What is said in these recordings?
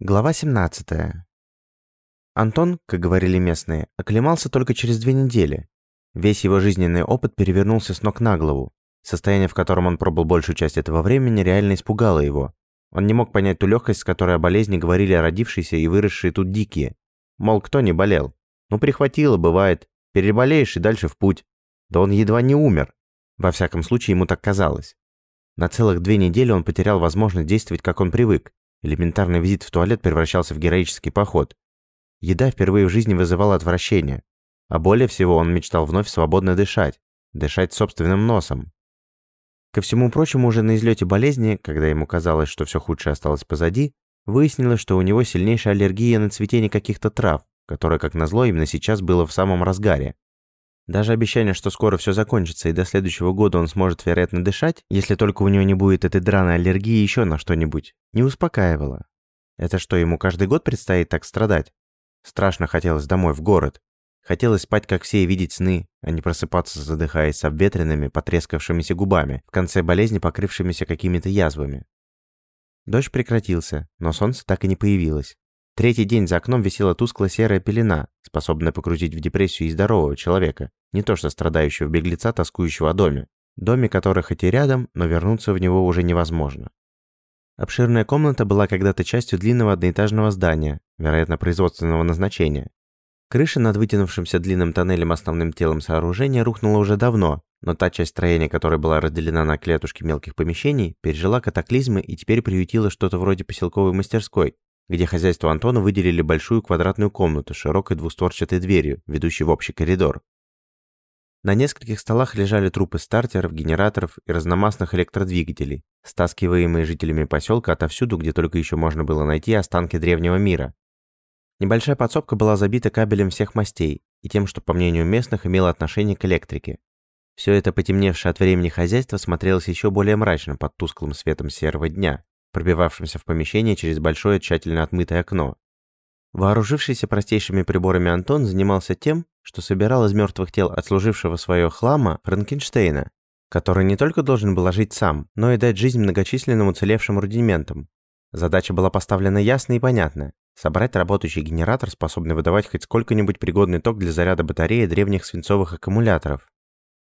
Глава 17. Антон, как говорили местные, оклемался только через две недели. Весь его жизненный опыт перевернулся с ног на голову. Состояние, в котором он пробыл большую часть этого времени, реально испугало его. Он не мог понять ту легкость, с которой о болезни говорили родившиеся и выросшие тут дикие. Мол, кто не болел? Ну, прихватило, бывает. Переболеешь и дальше в путь. Да он едва не умер. Во всяком случае, ему так казалось. На целых две недели он потерял возможность действовать, как он привык. Элементарный визит в туалет превращался в героический поход. Еда впервые в жизни вызывала отвращение. А более всего он мечтал вновь свободно дышать. Дышать собственным носом. Ко всему прочему, уже на излете болезни, когда ему казалось, что все худшее осталось позади, выяснилось, что у него сильнейшая аллергия на цветение каких-то трав, которое, как назло, именно сейчас было в самом разгаре. Даже обещание, что скоро все закончится и до следующего года он сможет вероятно дышать, если только у него не будет этой драной аллергии еще на что-нибудь, не успокаивало. Это что, ему каждый год предстоит так страдать? Страшно хотелось домой, в город. Хотелось спать, как все, и видеть сны, а не просыпаться, задыхаясь с обветренными, потрескавшимися губами, в конце болезни покрывшимися какими-то язвами. Дождь прекратился, но солнце так и не появилось. Третий день за окном висела тусклая серая пелена, способная погрузить в депрессию и здорового человека, не то что страдающего беглеца, тоскующего о доме. Доме, который хоть и рядом, но вернуться в него уже невозможно. Обширная комната была когда-то частью длинного одноэтажного здания, вероятно, производственного назначения. Крыша над вытянувшимся длинным тоннелем основным телом сооружения рухнула уже давно, но та часть строения, которая была разделена на клетушки мелких помещений, пережила катаклизмы и теперь приютила что-то вроде поселковой мастерской, где хозяйству Антона выделили большую квадратную комнату с широкой двустворчатой дверью, ведущей в общий коридор. На нескольких столах лежали трупы стартеров, генераторов и разномастных электродвигателей, стаскиваемые жителями поселка отовсюду, где только еще можно было найти останки древнего мира. Небольшая подсобка была забита кабелем всех мастей и тем, что, по мнению местных, имело отношение к электрике. Все это потемневшее от времени хозяйство смотрелось еще более мрачно под тусклым светом серого дня, пробивавшимся в помещение через большое тщательно отмытое окно. Вооружившийся простейшими приборами Антон занимался тем, что собирал из мертвых тел отслужившего свое хлама Франкенштейна, который не только должен был жить сам, но и дать жизнь многочисленным уцелевшим рудиментам. Задача была поставлена ясно и понятно – собрать работающий генератор, способный выдавать хоть сколько-нибудь пригодный ток для заряда батареи древних свинцовых аккумуляторов.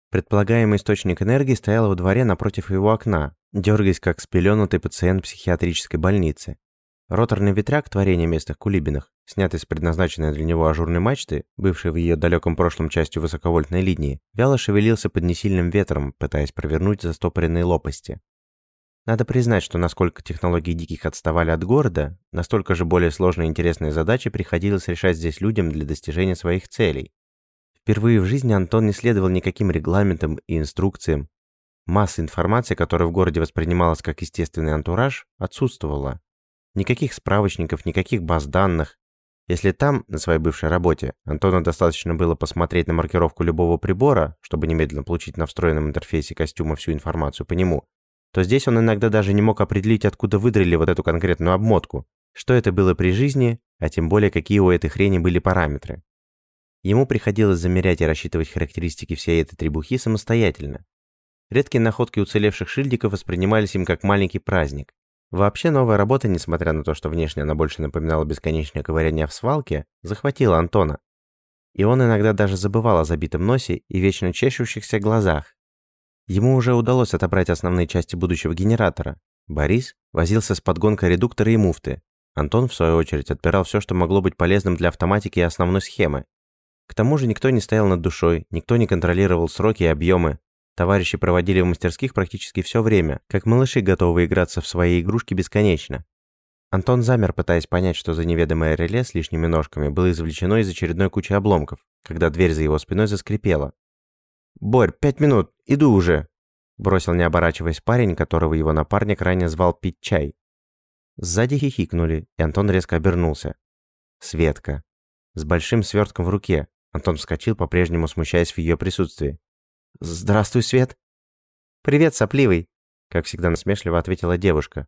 Предполагаемый источник энергии стоял во дворе напротив его окна, дергаясь как спеленутый пациент психиатрической больницы. Роторный ветряк творения местных кулибинах, снятый с предназначенной для него ажурной мачты, бывшей в ее далеком прошлом частью высоковольтной линии, вяло шевелился под несильным ветром, пытаясь провернуть застопоренные лопасти. Надо признать, что насколько технологии диких отставали от города, настолько же более сложные и интересные задачи приходилось решать здесь людям для достижения своих целей. Впервые в жизни Антон не следовал никаким регламентам и инструкциям, Масса информации, которая в городе воспринималась как естественный антураж, отсутствовала. Никаких справочников, никаких баз данных. Если там, на своей бывшей работе, Антону достаточно было посмотреть на маркировку любого прибора, чтобы немедленно получить на встроенном интерфейсе костюма всю информацию по нему, то здесь он иногда даже не мог определить, откуда выдрали вот эту конкретную обмотку, что это было при жизни, а тем более какие у этой хрени были параметры. Ему приходилось замерять и рассчитывать характеристики всей этой требухи самостоятельно, Редкие находки уцелевших шильдиков воспринимались им как маленький праздник. Вообще новая работа, несмотря на то, что внешне она больше напоминала бесконечное ковыряние в свалке, захватила Антона. И он иногда даже забывал о забитом носе и вечно чешущихся глазах. Ему уже удалось отобрать основные части будущего генератора. Борис возился с подгонкой редуктора и муфты. Антон, в свою очередь, отбирал все, что могло быть полезным для автоматики и основной схемы. К тому же никто не стоял над душой, никто не контролировал сроки и объемы, Товарищи проводили в мастерских практически все время, как малыши готовы играться в свои игрушки бесконечно. Антон замер, пытаясь понять, что за неведомое реле с лишними ножками было извлечено из очередной кучи обломков, когда дверь за его спиной заскрипела. «Борь, пять минут, иду уже!» Бросил, не оборачиваясь, парень, которого его напарник ранее звал пить чай. Сзади хихикнули, и Антон резко обернулся. Светка. С большим свертком в руке. Антон вскочил, по-прежнему смущаясь в ее присутствии. «Здравствуй, Свет!» «Привет, сопливый!» Как всегда насмешливо ответила девушка.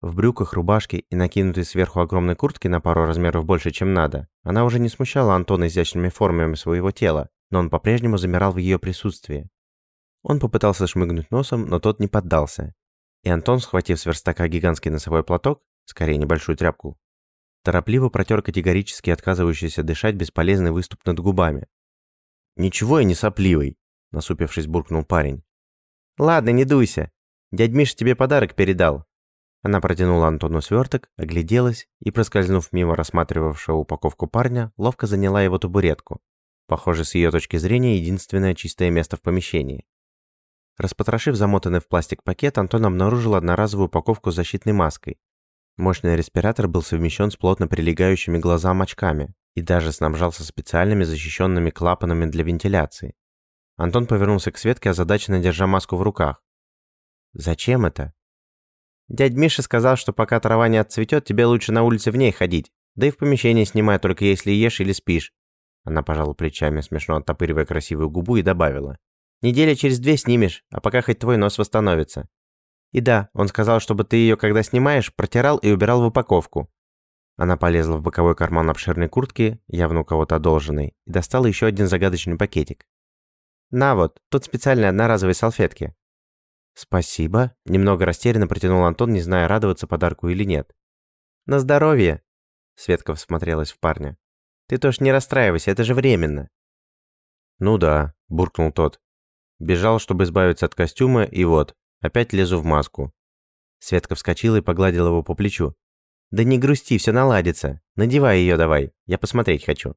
В брюках, рубашке и накинутой сверху огромной куртке на пару размеров больше, чем надо, она уже не смущала Антона изящными формами своего тела, но он по-прежнему замирал в ее присутствии. Он попытался шмыгнуть носом, но тот не поддался. И Антон, схватив с верстака гигантский носовой платок, скорее небольшую тряпку, Торопливо протер категорически отказывающийся дышать бесполезный выступ над губами. «Ничего я не сопливый», — насупившись, буркнул парень. «Ладно, не дуйся. Дядь Миша тебе подарок передал». Она протянула Антону сверток, огляделась и, проскользнув мимо рассматривавшего упаковку парня, ловко заняла его табуретку. Похоже, с ее точки зрения, единственное чистое место в помещении. Распотрошив замотанный в пластик пакет, Антон обнаружил одноразовую упаковку с защитной маской. Мощный респиратор был совмещен с плотно прилегающими глазам очками и даже снабжался специальными защищенными клапанами для вентиляции. Антон повернулся к Светке, озадаченно держа маску в руках. «Зачем это?» «Дядь Миша сказал, что пока трава не отцветет, тебе лучше на улице в ней ходить, да и в помещении снимай только если ешь или спишь». Она пожала плечами, смешно оттопыривая красивую губу, и добавила. Неделя через две снимешь, а пока хоть твой нос восстановится. И да, он сказал, чтобы ты ее, когда снимаешь, протирал и убирал в упаковку. Она полезла в боковой карман обширной куртки, явно у кого-то одолженной, и достала еще один загадочный пакетик. «На вот, тут специальные одноразовые салфетки». «Спасибо», — немного растерянно протянул Антон, не зная, радоваться подарку или нет. «На здоровье», — Светка всмотрелась в парня. «Ты тоже не расстраивайся, это же временно». «Ну да», — буркнул тот. Бежал, чтобы избавиться от костюма, и вот, опять лезу в маску. Светка вскочила и погладила его по плечу. «Да не грусти, все наладится. Надевай ее давай, я посмотреть хочу».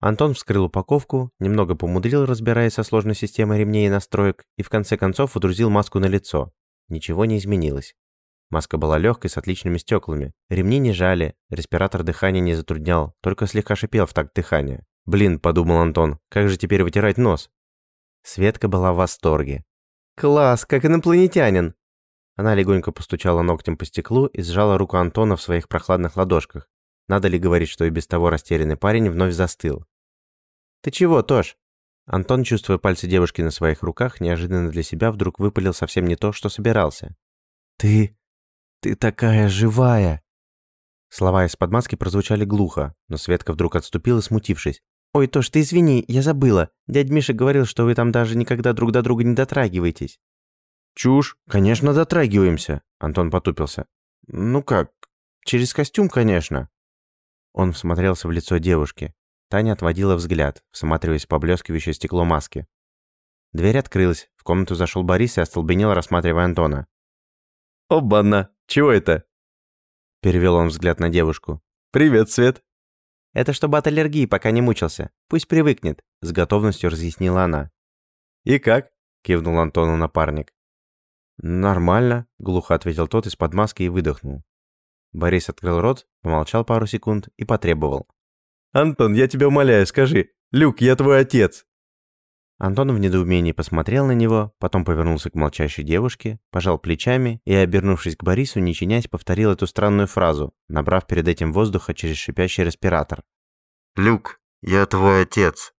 Антон вскрыл упаковку, немного помудрил, разбираясь со сложной системой ремней и настроек, и в конце концов удрузил маску на лицо. Ничего не изменилось. Маска была легкой, с отличными стеклами. Ремни не жали, респиратор дыхания не затруднял, только слегка шипел в такт дыхания. «Блин», — подумал Антон, — «как же теперь вытирать нос?» Светка была в восторге. «Класс, как инопланетянин!» Она легонько постучала ногтем по стеклу и сжала руку Антона в своих прохладных ладошках. Надо ли говорить, что и без того растерянный парень вновь застыл. «Ты чего, Тош?» Антон, чувствуя пальцы девушки на своих руках, неожиданно для себя вдруг выпалил совсем не то, что собирался. «Ты... ты такая живая!» Слова из-под маски прозвучали глухо, но Светка вдруг отступила, смутившись. «Ой, Тош, ты извини, я забыла. Дядь Миша говорил, что вы там даже никогда друг до друга не дотрагиваетесь». «Чушь. Конечно, дотрагиваемся», — Антон потупился. «Ну как? Через костюм, конечно». Он всмотрелся в лицо девушки. Таня отводила взгляд, всматриваясь в поблескивающее стекло маски. Дверь открылась, в комнату зашел Борис и остолбенел, рассматривая Антона. «Обана! Чего это?» Перевел он взгляд на девушку. «Привет, Свет!» Это чтобы от аллергии пока не мучился. Пусть привыкнет», — с готовностью разъяснила она. «И как?» — кивнул Антону напарник. «Нормально», — глухо ответил тот из-под маски и выдохнул. Борис открыл рот, помолчал пару секунд и потребовал. «Антон, я тебя умоляю, скажи, Люк, я твой отец!» Антон в недоумении посмотрел на него, потом повернулся к молчащей девушке, пожал плечами и, обернувшись к Борису, не чинясь, повторил эту странную фразу, набрав перед этим воздуха через шипящий респиратор. «Люк, я твой отец».